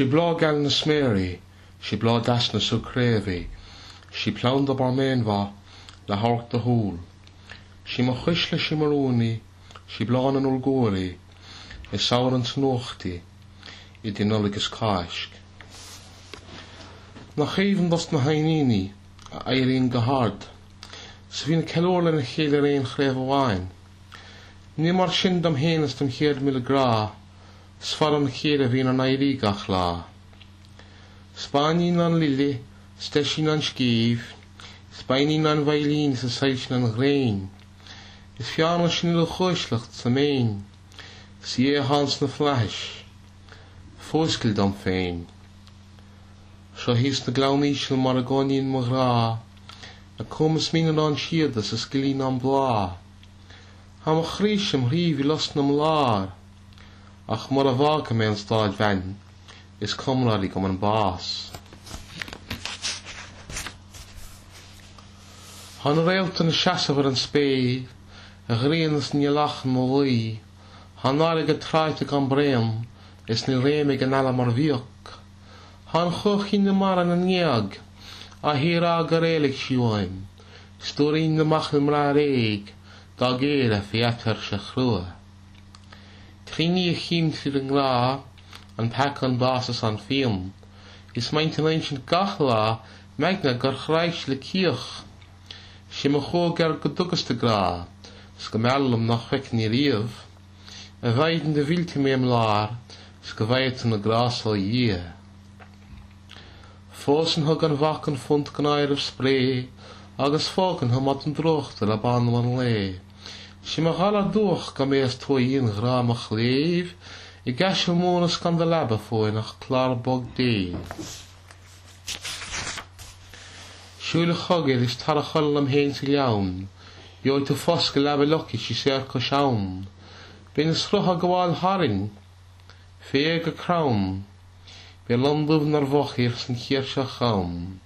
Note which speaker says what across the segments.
Speaker 1: Si blá gal na sméri, si blá das na sorévi, si plan a bar méinhá le hart na húl. Si mar chuisle si marúni, si blá an úgóí, i sao an nóchtti i d nulagus cáisk. Na chéhan dost na haíní a éiríon gohard, sa hín ceóla na chéile réon chréh bháin. Ní mar sin am héanas an chéad mí gra sfar an chéad a bhíon an éirí gach lá. Spáín an lili steisin an scíh, Spainín an bhalín sa saisin an réin, Is fianna sin le chuislacht sa méin, si e é hans na fleis, Fóscail don féin. Seo hís na glaníisiil mar a gáíon mar rá, a cumas mí an an siad a sa scilín an blá. Tá a chríisiim hríomh las na lár, ach mar a bhácha mé an stáid vein is cumráí gom an bás. Han réalta na seaamhar an spé a ghríanas ní lechan má bhaí, Han nála go tráite an bréam is ní réimi an eile mar bhíoch. Han chuchí na mar an annéag a hirá go réala siúáim, Stúín naach na mar réig dá géad a fiatar se chrua. Tríní a an glá, an film, is meint an ein sin gachlá meagna gur chráis le cioch. Si a cho ger go dugus de grá, s go nach a bhaiden de vilte mé am lár, s go bhaid an na grásá dhé. Fósan thug an bhacan gan mat. Si mar hala doch go mé as tó íon gramach léh i gas móna gan de lebe fóin nach chlábog dé. Siúle chogad is tar a choll am héin sa leann, Joid tú fos go lebe loki si sé go seán, Bn is rucha goháil haring, fé go kram, Bé landúh nar bhochir san chéir se cham.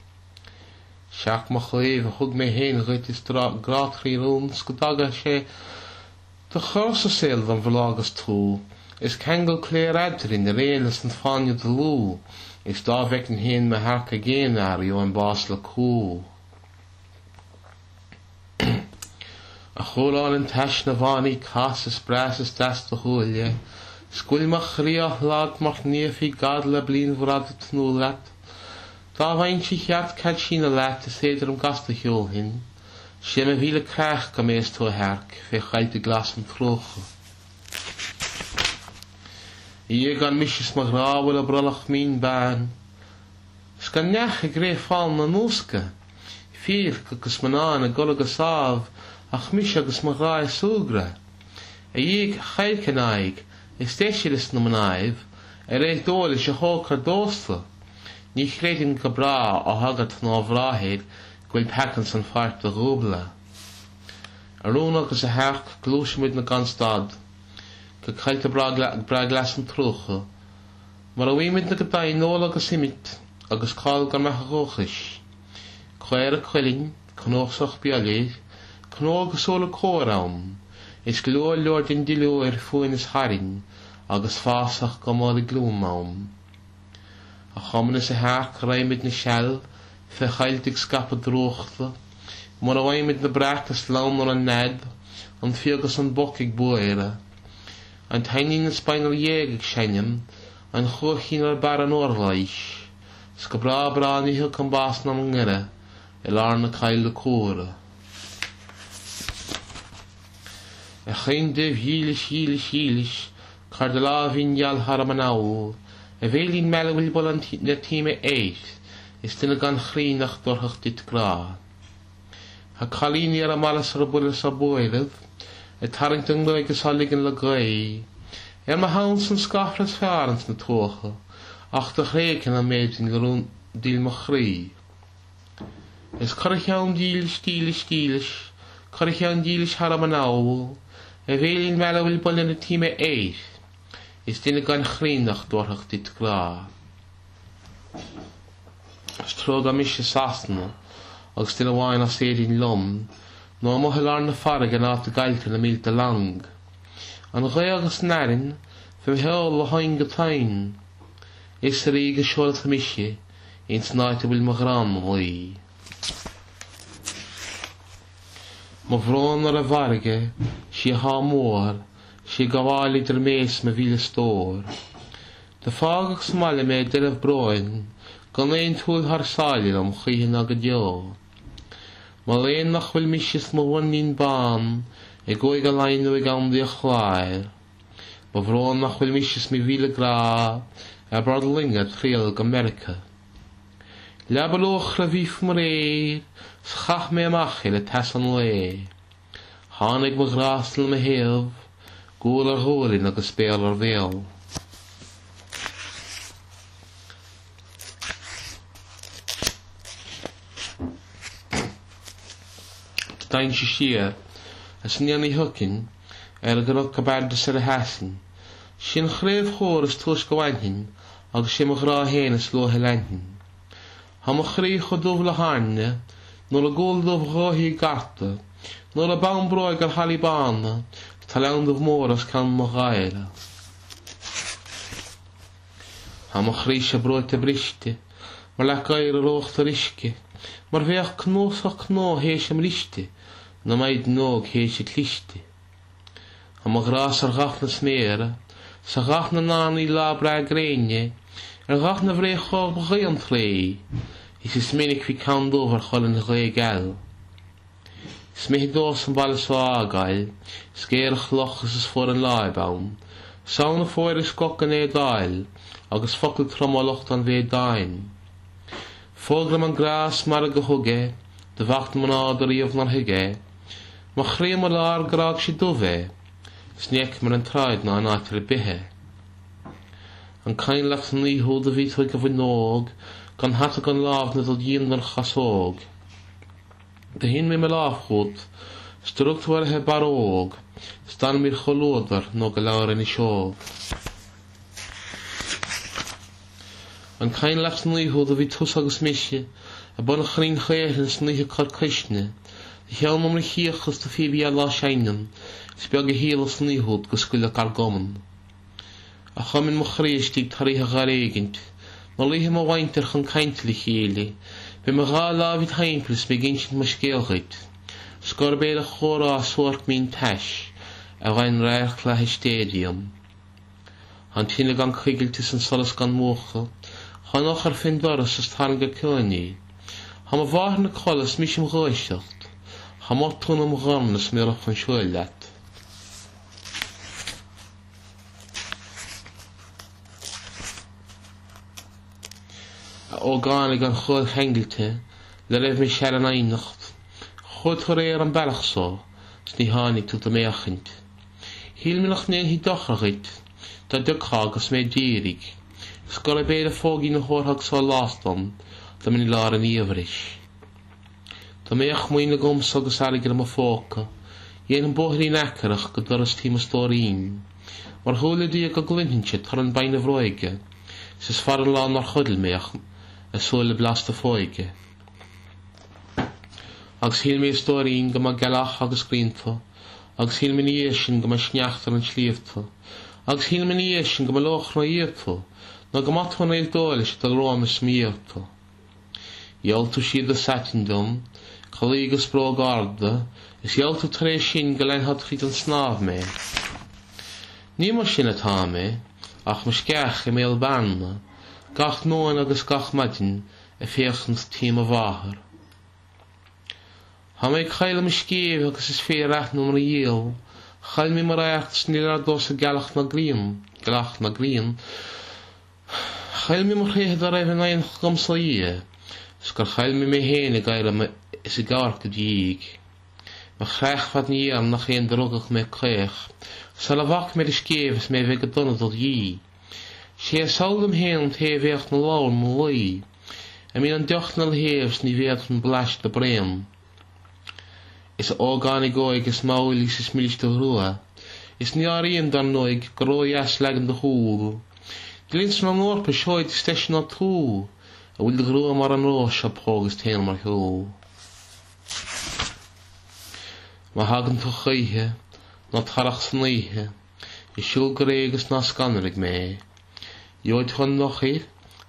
Speaker 1: Seach mo chléh thug mé héin chuit is gráthríún go daga sé de chosa séil is kegel léir eidirin de rélas an fáine de lú, is dá bheith an héin me hacha géanaar jo an bás le cú. A choláil an teis na bháí cas gad le blin Tá bhain si cheat cad sína leit a séidir am gasta heol hin, sé a bhíle crech go mééis tú herc fé glas an trocha. Í gan misis mar ráhfuil a bralach ban, Sgan nech a gré fáil na nóca, Fír agus man ná a golagus sáh ach mis agus mar rá súgra. A dhéag dósta. Ní chréidirn go bra á hagad ná bhráhéid gofuil pecan san fart a rúbla. Arúna agus a heach glúisiid na ganstad, go chailte bra glas an trocha, mar a bhíimiid na go da nóla agus simit agus cáil gan mecha róchais. Chir a chuilín chóach beagéh, nó agus sóla córám, is gló leor din diú ar fuin is haring agus fásach go má glúmám. a chomana sa haach réimiid na sell fe chailtig skapa droogla, mar a bhaimiid na brachas lánar an ned an figus an bokig buire. An taining na spinal dhéag senim an chuchín ar bar an orlaiis, sco bra braíthe an bás na an ngire i lá na caiile cuara. A chéim déh hílis hílis hílis, Car de lá hín geall har an áú, a bhélín meile bhfuil bol an le tíime éis is duna gan chríínach dorthach ditrá. Tá chalíní ar a malas ar bula sa buileh i tarington le agus salligan le gaí, ar mar hán san scaras fearans na tucha ach do chrécin a méidn goún díl mo chrí. Is chu tean díl stíle stíles, chu tean díles har an áhil, a bhélín meile bhfuil bolin na tíime éis. Is duine gan chríach dúthach dit glá. Stró a mis sana agus duine bháin a séín lom, nó mo hear na fara gan áta gaiilta na mílta lang. An ré agus narin fu he le hain gotain, Is rí go seoil a miise ins náite bhfuil marrán mhaí. Má bhrán ar a bharige si há mór, sé goháidir mééis na bhíle stór. Tá fágach smáile mé deh broin go éon túil thsáil am chuhinn a go deo. Má léon nach bhfuil mi si mhaín ban i ggóid go leinú i gandí a chláir, Ba bhrón nach bhfuil misis mi bhíle grá a brad linga tríal go Amerika. Lebalóch ra bhíh mar réir schach mé amachché le te an lé. Thnig mo grástal na heh, Gúil ar hólín agus spéal ar bhéal. Dain si siar as níanaí thucinn ar a gur cabbarda sa a hesan, sin chréomh chóir is tuas go bhain agus sé morá héana is lothe lein. Tá mo chrí chu dúh le háne nó le ggóildómhthaí garta, nó a banbroid gur chalíbána Taland of móras kan mo gaile. Ha mo chríise broite brichte, mar le gaiir rocht a riske, mar bheach knóach nó hééis sem richte, na maid nóg hééis se klichte. Ha mo gras ar gafna sméere, sa gach na náí lábra gréine, ar gach na bhré cho begéan léi, is is minnig vi kandóhar chollin ré geil. Smih dós an ball sá gail, scéalch lochas is fuór an láibam, Sána fóir is go an é dail agus focail tromálacht an bhé dain. Fógra an grás mar a go thugé, de bhacht man áidir íomh na hiigé, Má chrí mar lárrág si dohé, snéic mar an tráid ná an áitir bithe. An caiin an san a ví go bhfuin nóg gan hatach an lábna a dhéon mar chasóg. de hin mé me láchút, struchtúirthe baróg, stan mí cholódar nó go leir in seog. An caiin lecht nuíú a bhí tús agus miise a buna chrín chéirn sníthe chucuisne, Healmam na chiachas do fihí a lá seinan, spe go héla sníút go scuile car goman. A chuminn mo chrééis tí taríthe garréigent, nó líthe má bhaintear chun caiintla chéala, Bi me ga lávid haimplus begin sin mar scéalchuid. Scor béad a chórá suirt mín teis a bhain réirch le histédium. An tína gan chuigilte san solas gan mócha, chu nach ar fin doras sa talga ceí. Tá a bhhana cholas mí sem gáistecht, Tá má túnam ghamnas mé a chun seoil leit. ó ógánig an chud hengelte le raibh mé se an aimnacht, chud chu réir an bellachsá ní hánig tú a méachint. Híl me nach néon hí dochraid tá duchagus mé ddírig, sco a béad a fógí na hththagá lástom do min lá an íomhris. Tá méoch muoine gom sogus aige am a fóca, héana an bóthirí necarach go doras tíma tóín, mar thuladí go gluintse tar an bainine bhróige, sis far an lá nach chudil méach a sóle blasta fóige. Agus hí mé stóín go galach agus scrínta, agus hí miní sin go sneachtar an slíomta, agus hí miní sin go loch na íirta, na go mathan éil dóile se a rám is smíirta. Jealtu siad a satindum, choígus spró garda, is jealtu taréis sin go lein hat chi an snáb mé. Ní mar sin atá mé, ach mar sceach i mé banna, gach nóin agus gach maidin a féchans tíam a bháthir. Ha méid chaile me scéh agus is férecht nó mar dhéal, chail mé mar écht sní a dós a galach na gríam, galach na gríam, Chail mé mar réad a raibh naon gom sa í, gur chail mé mé héna gaiile is i gar go díig. Ma chreich wat ní an nach chéon drogach mé chuich, Sal a bhach mé is scéhs mé bheith go donna dul dhí. Sé saolam héan taobhéocht na lán mo luí, a mí an deochnal héamhs ní bhéad an bleist de bréim. Is ógánig góig is máilí sa smíiste ruúa, is nearíon dan nóig goróas legan de húil. Glins na mórpa seoid steis na tú, a bhfuil de grúa mar an ró sepógus té mar thuú. Ma hagan tú chuithe ná tarach sníthe, i siúl go régus ná scanrig mé. Joid chun lochí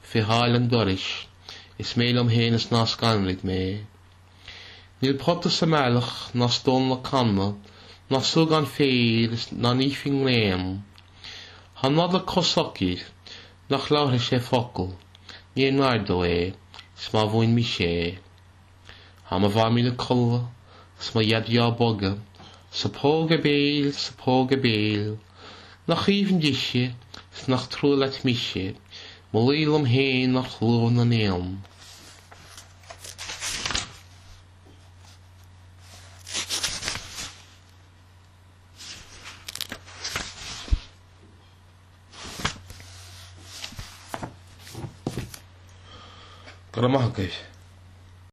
Speaker 1: fi háil an doris, is mé am héanas ná scanlik mé. Níl potta sa meach ná stón le canna ná sú gan féir na nífing léim. Tá ná le cosachí nach láthe sé focail, ní náirdó é s má bhhain mi sé. Tá a bhhaimi le colha s má iadhá boga, sapóga béil sapóga béil, nach chiomhan diise snach trú leit miisi, Molílam heen nach chló na néam. Gramachgéis.